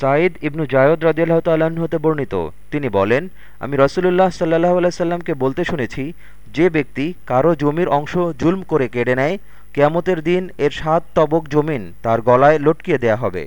সাঈদ ইবনু জায়দ রদিয়াল্লাহ তাল্লাহ্ন হতে বর্ণিত। তিনি বলেন, আমি রসুলুল্লাহ সাল্লাহ আলাইসাল্লামকে বলতে শুনেছি, যে ব্যক্তি কারও জমির অংশ জুলম করে কেড়ে নেয়, কেয়ামতের দিন এর সাত তবক জমিন তার গলায় লটকিয়ে দেয়া হবে।